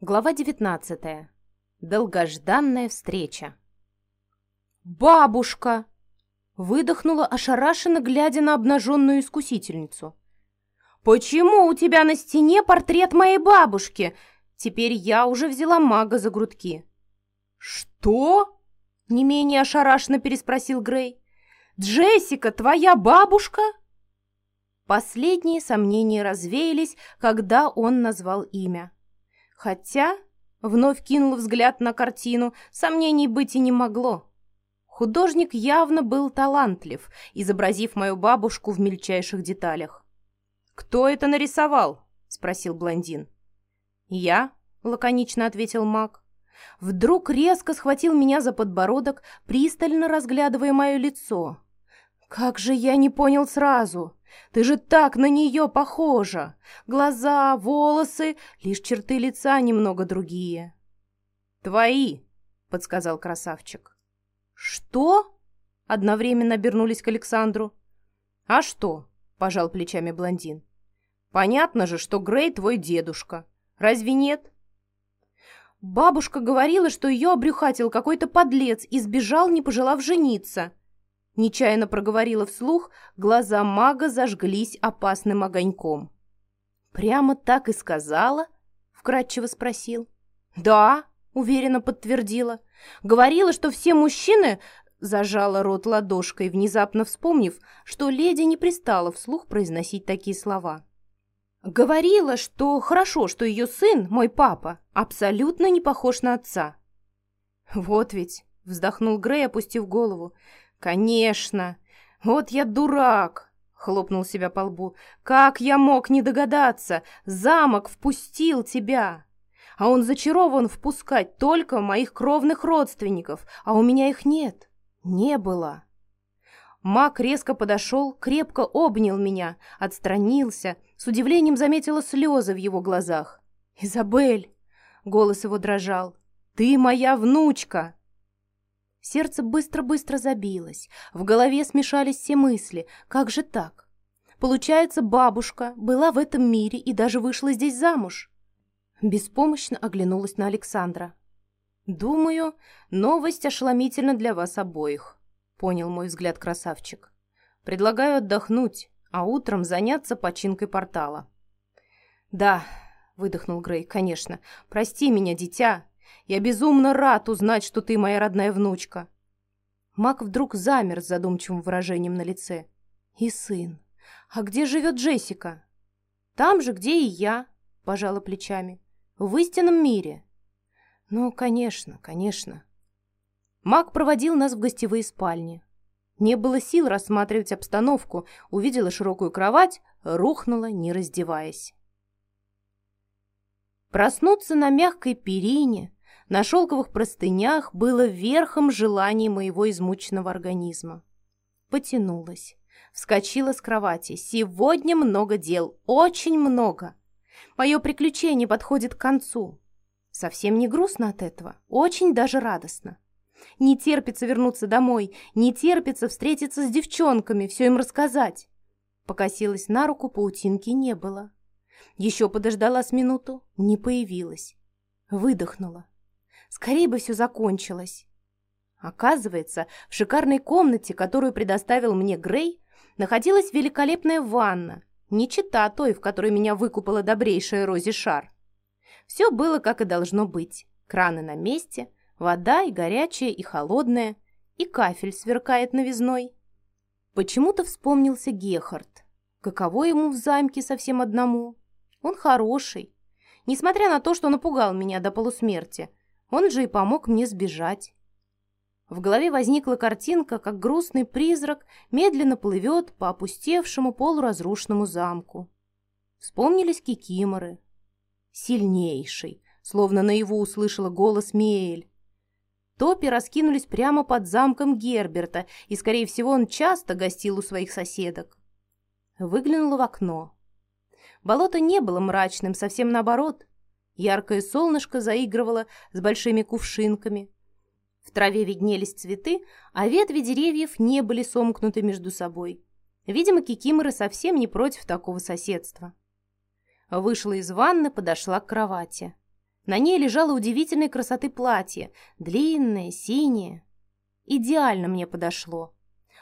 Глава 19. Долгожданная встреча. «Бабушка!» — выдохнула ошарашенно, глядя на обнаженную искусительницу. «Почему у тебя на стене портрет моей бабушки?» Теперь я уже взяла мага за грудки. «Что?» — не менее ошарашенно переспросил Грей. «Джессика, твоя бабушка?» Последние сомнения развеялись, когда он назвал имя. Хотя, вновь кинул взгляд на картину, сомнений быть и не могло. Художник явно был талантлив, изобразив мою бабушку в мельчайших деталях. «Кто это нарисовал?» — спросил блондин. «Я», — лаконично ответил маг. Вдруг резко схватил меня за подбородок, пристально разглядывая мое лицо. «Как же я не понял сразу!» Ты же так на нее похожа! Глаза, волосы, лишь черты лица немного другие». «Твои», — подсказал красавчик. «Что?» — одновременно обернулись к Александру. «А что?» — пожал плечами блондин. «Понятно же, что Грей твой дедушка. Разве нет?» Бабушка говорила, что ее обрюхатил какой-то подлец и сбежал, не пожелав жениться. Нечаянно проговорила вслух, глаза мага зажглись опасным огоньком. «Прямо так и сказала?» — вкратчиво спросил. «Да», — уверенно подтвердила. «Говорила, что все мужчины...» — зажала рот ладошкой, внезапно вспомнив, что леди не пристала вслух произносить такие слова. Говорила, что хорошо, что ее сын, мой папа, абсолютно не похож на отца. «Вот ведь», — вздохнул Грей, опустив голову, «Конечно! Вот я дурак!» — хлопнул себя по лбу. «Как я мог не догадаться? Замок впустил тебя!» А он зачарован впускать только моих кровных родственников, а у меня их нет. Не было. Мак резко подошел, крепко обнял меня, отстранился, с удивлением заметила слезы в его глазах. «Изабель!» — голос его дрожал. «Ты моя внучка!» Сердце быстро-быстро забилось, в голове смешались все мысли. Как же так? Получается, бабушка была в этом мире и даже вышла здесь замуж. Беспомощно оглянулась на Александра. «Думаю, новость ошеломительна для вас обоих», — понял мой взгляд красавчик. «Предлагаю отдохнуть, а утром заняться починкой портала». «Да», — выдохнул Грей, — «конечно. Прости меня, дитя. Я безумно рад узнать, что ты моя родная внучка». Мак вдруг замер с задумчивым выражением на лице. «И сын. А где живет Джессика?» «Там же, где и я», — пожала плечами. «В истинном мире». «Ну, конечно, конечно». Мак проводил нас в гостевые спальни. Не было сил рассматривать обстановку, увидела широкую кровать, рухнула, не раздеваясь. Проснуться на мягкой перине, на шелковых простынях было верхом желаний моего измученного организма. Потянулась. Вскочила с кровати. Сегодня много дел. Очень много. Мое приключение подходит к концу. Совсем не грустно от этого. Очень даже радостно. Не терпится вернуться домой. Не терпится встретиться с девчонками, все им рассказать. Покосилась на руку, паутинки не было. Еще подождала с минуту, не появилась. Выдохнула. Скорее бы все закончилось. Оказывается, в шикарной комнате, которую предоставил мне Грей, находилась великолепная ванна, не чита той, в которой меня выкупала добрейшая Рози Шар. Все было, как и должно быть. Краны на месте, вода и горячая, и холодная, и кафель сверкает новизной. Почему-то вспомнился Гехард. Каково ему в замке совсем одному? Он хороший. Несмотря на то, что напугал меня до полусмерти, он же и помог мне сбежать. В голове возникла картинка, как грустный призрак медленно плывет по опустевшему полуразрушенному замку. Вспомнились кикиморы. Сильнейший, словно наяву услышала голос Миэль. Топи раскинулись прямо под замком Герберта, и, скорее всего, он часто гостил у своих соседок. Выглянула в окно. Болото не было мрачным, совсем наоборот. Яркое солнышко заигрывало с большими кувшинками. В траве виднелись цветы, а ветви деревьев не были сомкнуты между собой. Видимо, кикиморы совсем не против такого соседства. Вышла из ванны, подошла к кровати. На ней лежало удивительной красоты платье, длинное, синее. Идеально мне подошло.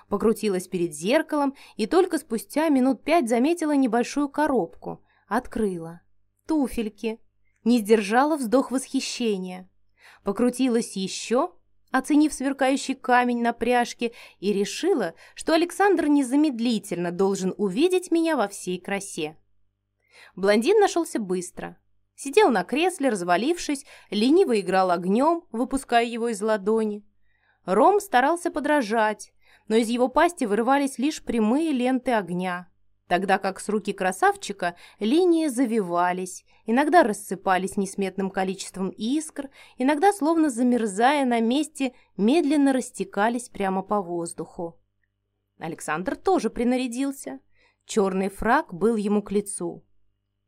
Покрутилась перед зеркалом и только спустя минут пять заметила небольшую коробку. Открыла. Туфельки. Не сдержала вздох восхищения. Покрутилась еще, оценив сверкающий камень на пряжке, и решила, что Александр незамедлительно должен увидеть меня во всей красе. Блондин нашелся быстро. Сидел на кресле, развалившись, лениво играл огнем, выпуская его из ладони. Ром старался подражать, но из его пасти вырывались лишь прямые ленты огня, тогда как с руки красавчика линии завивались, иногда рассыпались несметным количеством искр, иногда, словно замерзая на месте, медленно растекались прямо по воздуху. Александр тоже принарядился. Черный фраг был ему к лицу.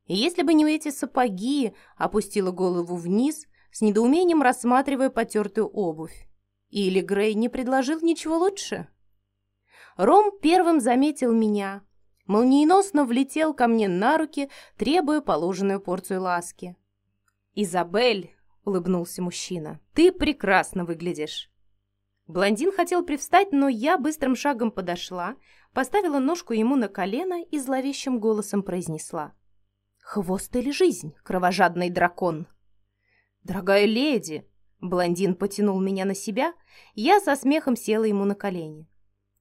И если бы не эти сапоги, опустила голову вниз, с недоумением рассматривая потертую обувь. Или Грей не предложил ничего лучше? Ром первым заметил меня, молниеносно влетел ко мне на руки, требуя положенную порцию ласки. «Изабель», — улыбнулся мужчина, — «ты прекрасно выглядишь». Блондин хотел привстать, но я быстрым шагом подошла, поставила ножку ему на колено и зловещим голосом произнесла. «Хвост или жизнь, кровожадный дракон?» «Дорогая леди!» Блондин потянул меня на себя, я со смехом села ему на колени.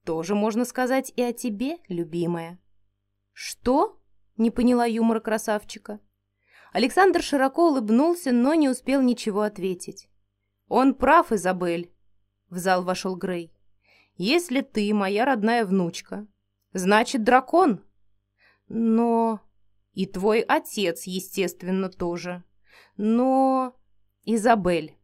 «Тоже можно сказать и о тебе, любимая». «Что?» — не поняла юмора красавчика. Александр широко улыбнулся, но не успел ничего ответить. «Он прав, Изабель», — в зал вошел Грей. «Если ты моя родная внучка, значит, дракон». «Но...» «И твой отец, естественно, тоже. Но...» «Изабель».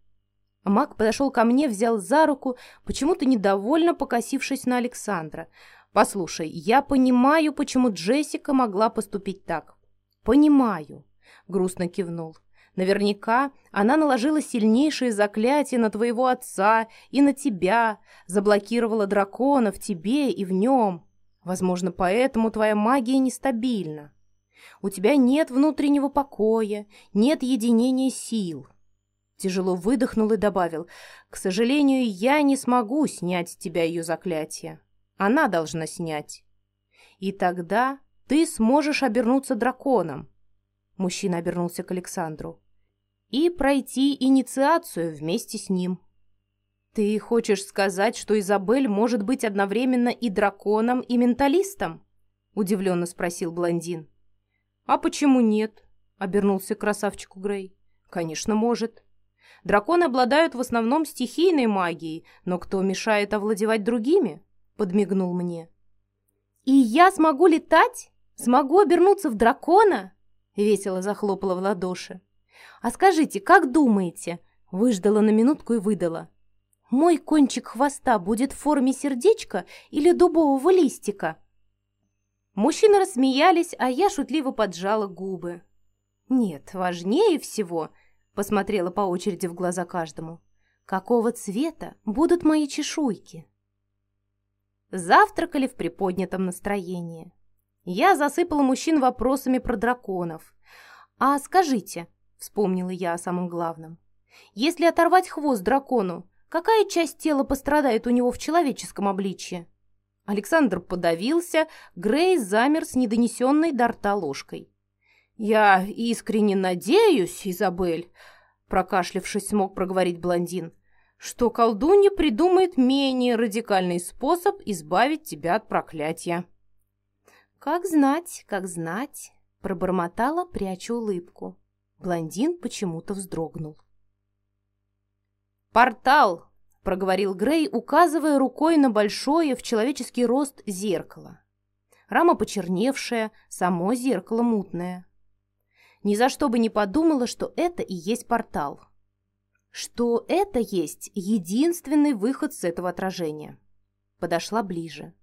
Мак подошел ко мне, взял за руку, почему-то недовольно покосившись на Александра — «Послушай, я понимаю, почему Джессика могла поступить так». «Понимаю», — грустно кивнул. «Наверняка она наложила сильнейшие заклятия на твоего отца и на тебя, заблокировала дракона в тебе и в нем. Возможно, поэтому твоя магия нестабильна. У тебя нет внутреннего покоя, нет единения сил». Тяжело выдохнул и добавил, «К сожалению, я не смогу снять с тебя ее заклятие». Она должна снять. И тогда ты сможешь обернуться драконом. Мужчина обернулся к Александру. И пройти инициацию вместе с ним. Ты хочешь сказать, что Изабель может быть одновременно и драконом, и менталистом? Удивленно спросил блондин. А почему нет? Обернулся к красавчику Грей. Конечно, может. Драконы обладают в основном стихийной магией, но кто мешает овладевать другими? Подмигнул мне. «И я смогу летать? Смогу обернуться в дракона?» Весело захлопала в ладоши. «А скажите, как думаете?» Выждала на минутку и выдала. «Мой кончик хвоста будет в форме сердечка или дубового листика?» Мужчины рассмеялись, а я шутливо поджала губы. «Нет, важнее всего», — посмотрела по очереди в глаза каждому, «какого цвета будут мои чешуйки?» Завтракали в приподнятом настроении. Я засыпала мужчин вопросами про драконов. «А скажите», — вспомнила я о самом главном, «если оторвать хвост дракону, какая часть тела пострадает у него в человеческом обличье?» Александр подавился, Грей замер с недонесенной до рта ложкой. «Я искренне надеюсь, Изабель», — прокашлявшись, смог проговорить блондин, что колдунья придумает менее радикальный способ избавить тебя от проклятия. «Как знать, как знать», — пробормотала, пряча улыбку. Блондин почему-то вздрогнул. «Портал!» — проговорил Грей, указывая рукой на большое в человеческий рост зеркало. Рама почерневшая, само зеркало мутное. Ни за что бы не подумала, что это и есть портал что это есть единственный выход с этого отражения. Подошла ближе.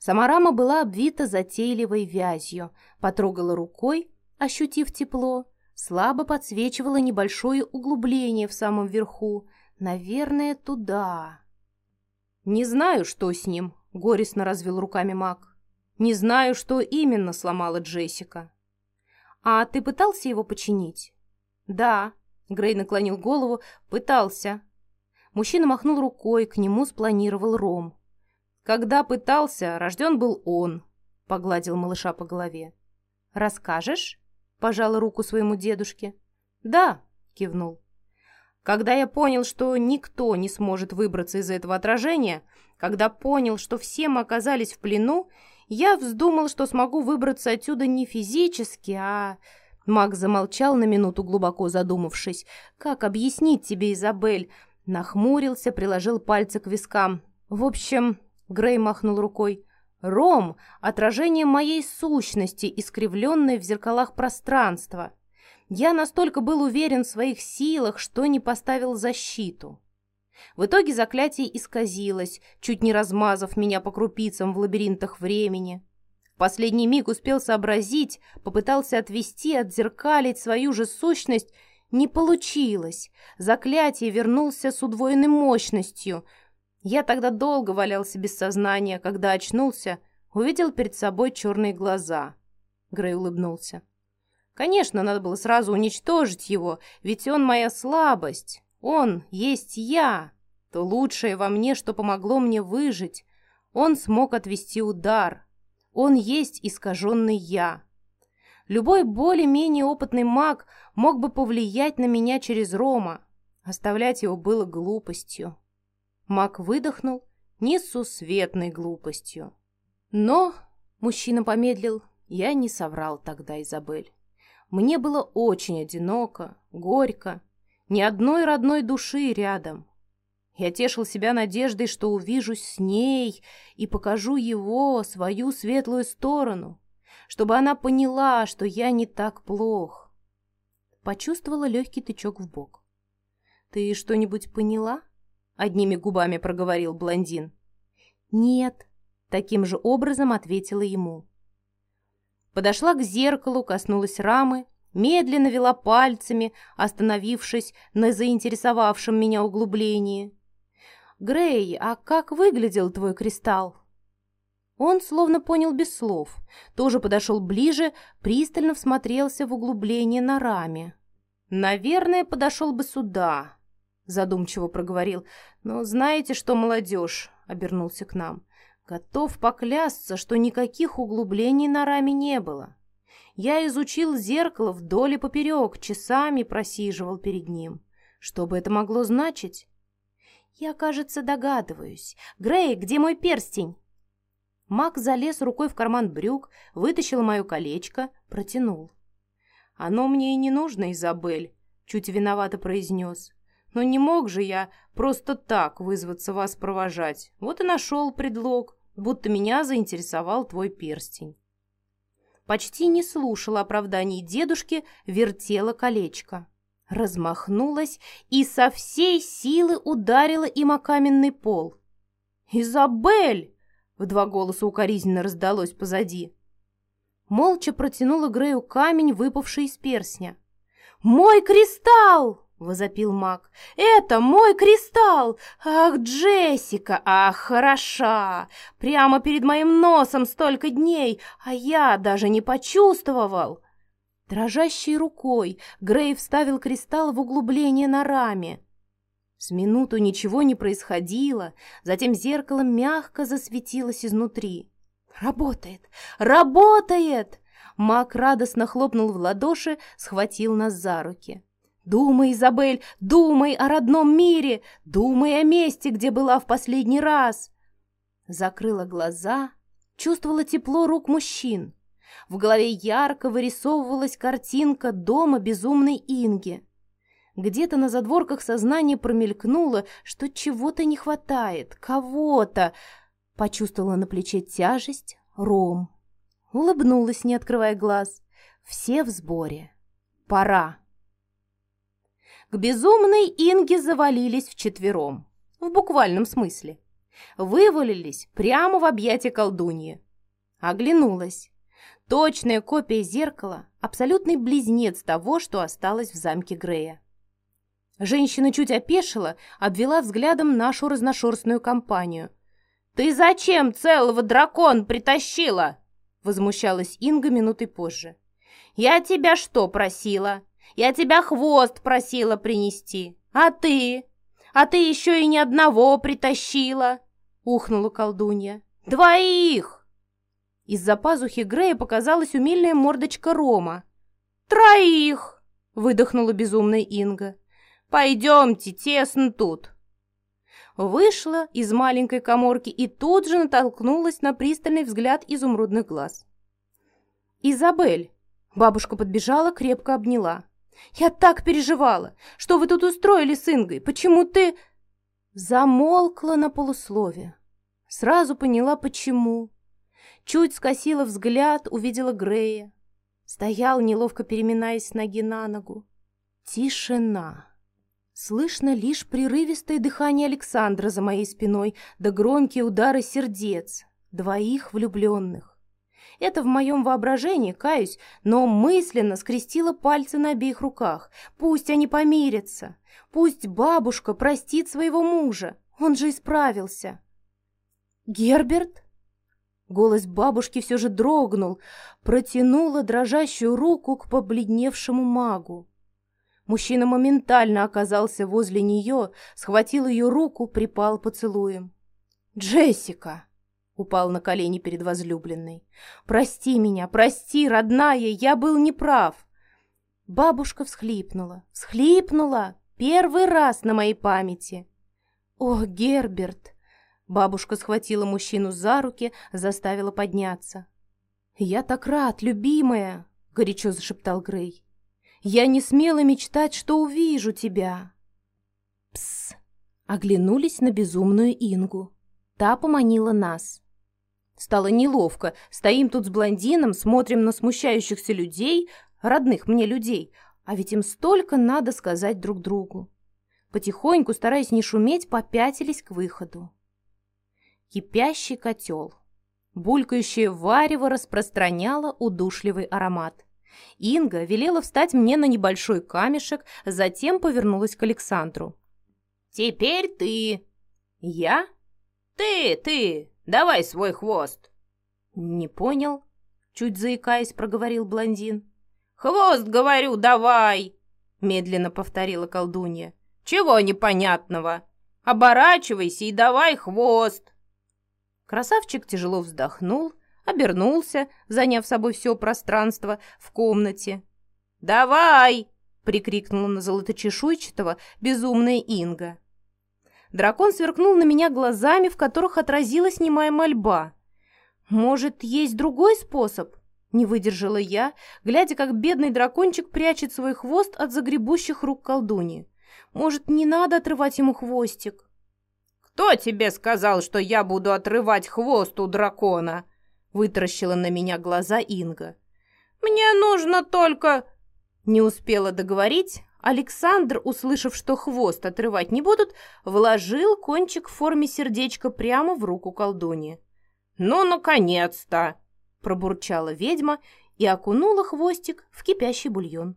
Сама рама была обвита затейливой вязью, потрогала рукой, ощутив тепло, слабо подсвечивала небольшое углубление в самом верху, наверное, туда. «Не знаю, что с ним», — горестно развел руками маг. «Не знаю, что именно сломала Джессика». «А ты пытался его починить?» «Да», Грей наклонил голову, пытался. Мужчина махнул рукой, к нему спланировал Ром. Когда пытался, рожден был он, погладил малыша по голове. «Расскажешь?» — пожала руку своему дедушке. «Да», — кивнул. Когда я понял, что никто не сможет выбраться из этого отражения, когда понял, что все мы оказались в плену, я вздумал, что смогу выбраться отсюда не физически, а... Маг замолчал на минуту, глубоко задумавшись. «Как объяснить тебе, Изабель?» Нахмурился, приложил пальцы к вискам. «В общем...» — Грей махнул рукой. «Ром — отражение моей сущности, искривленной в зеркалах пространства. Я настолько был уверен в своих силах, что не поставил защиту. В итоге заклятие исказилось, чуть не размазав меня по крупицам в лабиринтах времени. Последний миг успел сообразить, попытался отвести, отзеркалить свою же сущность. Не получилось. Заклятие вернулся с удвоенной мощностью. Я тогда долго валялся без сознания, когда очнулся, увидел перед собой черные глаза. Грей улыбнулся. Конечно, надо было сразу уничтожить его, ведь он моя слабость. Он есть я. То лучшее во мне, что помогло мне выжить. Он смог отвести удар. Он есть искаженный я. Любой более-менее опытный маг мог бы повлиять на меня через Рома. Оставлять его было глупостью. Маг выдохнул несусветной глупостью. Но, мужчина помедлил, я не соврал тогда, Изабель. Мне было очень одиноко, горько, ни одной родной души рядом. Я тешил себя надеждой, что увижусь с ней и покажу его, свою светлую сторону, чтобы она поняла, что я не так плох. Почувствовала легкий тычок в бок. «Ты что-нибудь поняла?» — одними губами проговорил блондин. «Нет», — таким же образом ответила ему. Подошла к зеркалу, коснулась рамы, медленно вела пальцами, остановившись на заинтересовавшем меня углублении. «Грей, а как выглядел твой кристалл?» Он словно понял без слов, тоже подошел ближе, пристально всмотрелся в углубление на раме. «Наверное, подошел бы сюда», — задумчиво проговорил. «Но знаете что, молодежь?» — обернулся к нам. Готов поклясться, что никаких углублений на раме не было. Я изучил зеркало вдоль и поперек, часами просиживал перед ним. Что бы это могло значить? Я, кажется, догадываюсь. Грей, где мой перстень? Мак залез рукой в карман брюк, вытащил мое колечко, протянул. «Оно мне и не нужно, Изабель», — чуть виновато произнес. «Но не мог же я просто так вызваться вас провожать. Вот и нашел предлог будто меня заинтересовал твой перстень. Почти не слушала оправданий дедушки, вертела колечко. Размахнулась и со всей силы ударила им о каменный пол. «Изабель!» — в два голоса укоризненно раздалось позади. Молча протянула Грею камень, выпавший из перстня. «Мой кристалл!» — возопил маг. «Это мой кристалл! Ах, Джессика! Ах, хороша! Прямо перед моим носом столько дней, а я даже не почувствовал!» Дрожащей рукой Грей вставил кристалл в углубление на раме. С минуту ничего не происходило, затем зеркало мягко засветилось изнутри. «Работает! Работает!» Маг радостно хлопнул в ладоши, схватил нас за руки. Думай, Изабель, думай о родном мире, думай о месте, где была в последний раз. Закрыла глаза, чувствовала тепло рук мужчин. В голове ярко вырисовывалась картинка дома безумной Инги. Где-то на задворках сознания промелькнуло, что чего-то не хватает, кого-то. Почувствовала на плече тяжесть, ром. Улыбнулась, не открывая глаз. Все в сборе. Пора. К безумной Инге завалились вчетвером. В буквальном смысле. Вывалились прямо в объятия колдуньи. Оглянулась. Точная копия зеркала, абсолютный близнец того, что осталось в замке Грея. Женщина чуть опешила, обвела взглядом нашу разношерстную компанию. «Ты зачем целого дракон притащила?» Возмущалась Инга минутой позже. «Я тебя что просила? Я тебя хвост просила принести. А ты? А ты еще и ни одного притащила!» Ухнула колдунья. «Двоих!» Из-за пазухи Грея показалась умильная мордочка Рома. «Троих!» — выдохнула безумная Инга. «Пойдемте, тесно тут!» Вышла из маленькой коморки и тут же натолкнулась на пристальный взгляд изумрудных глаз. «Изабель!» — бабушка подбежала, крепко обняла. «Я так переживала! Что вы тут устроили с Ингой? Почему ты...» Замолкла на полуслове. Сразу поняла, почему. Чуть скосила взгляд, увидела Грея. Стоял, неловко переминаясь с ноги на ногу. Тишина. Слышно лишь прерывистое дыхание Александра за моей спиной, да громкие удары сердец двоих влюбленных. Это в моем воображении, каюсь, но мысленно скрестила пальцы на обеих руках. Пусть они помирятся. Пусть бабушка простит своего мужа. Он же исправился. «Герберт?» Голос бабушки все же дрогнул, протянула дрожащую руку к побледневшему магу. Мужчина моментально оказался возле нее, схватил ее руку, припал поцелуем. «Джессика!» — упал на колени перед возлюбленной. «Прости меня, прости, родная, я был неправ!» Бабушка всхлипнула, всхлипнула, первый раз на моей памяти. «О, Герберт!» Бабушка схватила мужчину за руки, заставила подняться. «Я так рад, любимая!» — горячо зашептал Грей. «Я не смела мечтать, что увижу тебя!» «Пс!» — оглянулись на безумную Ингу. Та поманила нас. Стало неловко. Стоим тут с блондином, смотрим на смущающихся людей, родных мне людей, а ведь им столько надо сказать друг другу. Потихоньку, стараясь не шуметь, попятились к выходу кипящий котел. Булькающее варево распространяло удушливый аромат. Инга велела встать мне на небольшой камешек, затем повернулась к Александру. «Теперь ты!» «Я?» «Ты, ты! Давай свой хвост!» «Не понял», — чуть заикаясь, проговорил блондин. «Хвост, говорю, давай!» — медленно повторила колдунья. «Чего непонятного? Оборачивайся и давай хвост!» Красавчик тяжело вздохнул, обернулся, заняв собой все пространство в комнате. «Давай!» — прикрикнула на золоточешуйчатого безумная Инга. Дракон сверкнул на меня глазами, в которых отразилась немая мольба. «Может, есть другой способ?» — не выдержала я, глядя, как бедный дракончик прячет свой хвост от загребущих рук колдуни. «Может, не надо отрывать ему хвостик?» «Кто тебе сказал, что я буду отрывать хвост у дракона?» Вытаращила на меня глаза Инга. «Мне нужно только...» Не успела договорить. Александр, услышав, что хвост отрывать не будут, вложил кончик в форме сердечка прямо в руку колдуни. «Ну, наконец-то!» – пробурчала ведьма и окунула хвостик в кипящий бульон.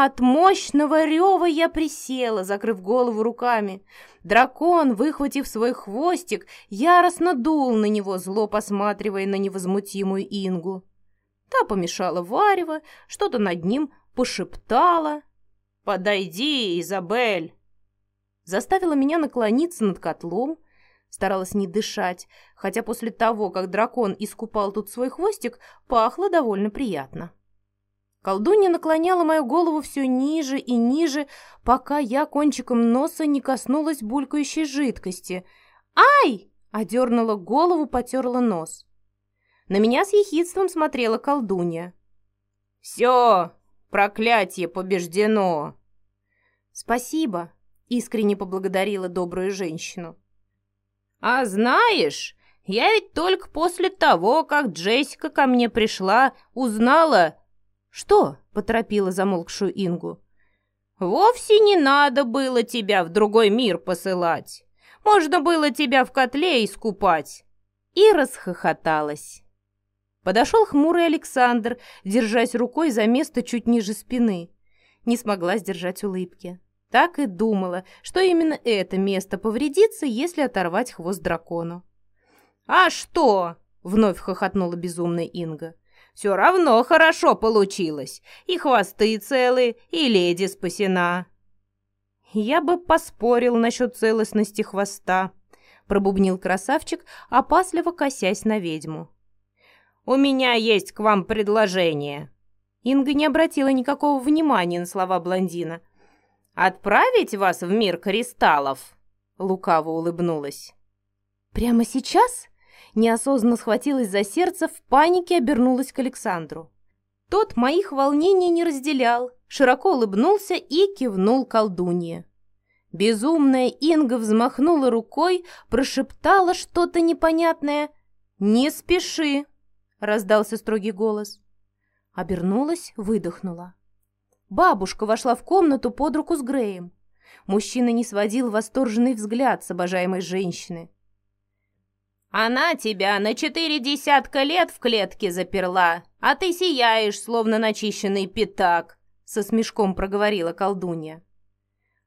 От мощного рева я присела, закрыв голову руками. Дракон, выхватив свой хвостик, яростно дул на него, зло посматривая на невозмутимую Ингу. Та помешала варево, что-то над ним пошептала. «Подойди, Изабель!» Заставила меня наклониться над котлом, старалась не дышать, хотя после того, как дракон искупал тут свой хвостик, пахло довольно приятно. Колдунья наклоняла мою голову все ниже и ниже, пока я кончиком носа не коснулась булькающей жидкости. «Ай!» — одернула голову, потерла нос. На меня с ехидством смотрела колдунья. «Все, проклятие побеждено!» «Спасибо!» — искренне поблагодарила добрую женщину. «А знаешь, я ведь только после того, как Джессика ко мне пришла, узнала, «Что?» — поторопила замолкшую Ингу. «Вовсе не надо было тебя в другой мир посылать. Можно было тебя в котле искупать». И расхохоталась. Подошел хмурый Александр, держась рукой за место чуть ниже спины. Не смогла сдержать улыбки. Так и думала, что именно это место повредится, если оторвать хвост дракону. «А что?» — вновь хохотнула безумная Инга. Все равно хорошо получилось. И хвосты целы, и леди спасена. Я бы поспорил насчет целостности хвоста, пробубнил красавчик, опасливо косясь на ведьму. «У меня есть к вам предложение». Инга не обратила никакого внимания на слова блондина. «Отправить вас в мир кристаллов?» Лукаво улыбнулась. «Прямо сейчас?» Неосознанно схватилась за сердце, в панике обернулась к Александру. Тот моих волнений не разделял, широко улыбнулся и кивнул колдунье. Безумная Инга взмахнула рукой, прошептала что-то непонятное. «Не спеши!» — раздался строгий голос. Обернулась, выдохнула. Бабушка вошла в комнату под руку с Греем. Мужчина не сводил восторженный взгляд с обожаемой женщины. «Она тебя на четыре десятка лет в клетке заперла, а ты сияешь, словно начищенный пятак», — со смешком проговорила колдунья.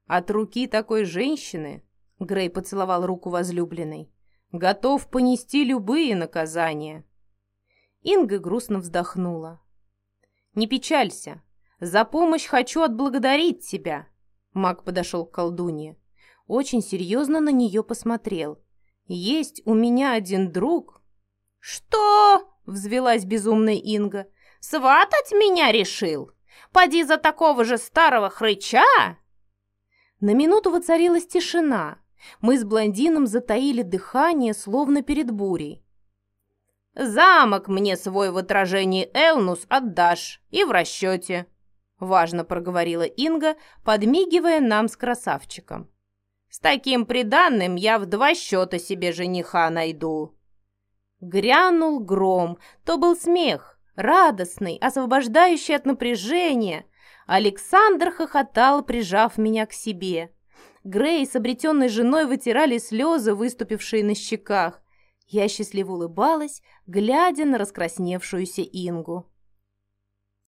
От руки такой женщины, Грей поцеловал руку возлюбленной, готов понести любые наказания. Инга грустно вздохнула. «Не печалься. За помощь хочу отблагодарить тебя». Маг подошел к колдунье. Очень серьезно на нее посмотрел. «Есть у меня один друг». «Что?» — взвелась безумная Инга. «Сватать меня решил? Поди за такого же старого хрыча!» На минуту воцарилась тишина. Мы с блондином затаили дыхание, словно перед бурей. «Замок мне свой в отражении Элнус отдашь и в расчете», — важно проговорила Инга, подмигивая нам с красавчиком. «С таким приданным я в два счета себе жениха найду». Грянул гром, то был смех, радостный, освобождающий от напряжения. Александр хохотал, прижав меня к себе. Грей с обретенной женой вытирали слезы, выступившие на щеках. Я счастливо улыбалась, глядя на раскрасневшуюся Ингу.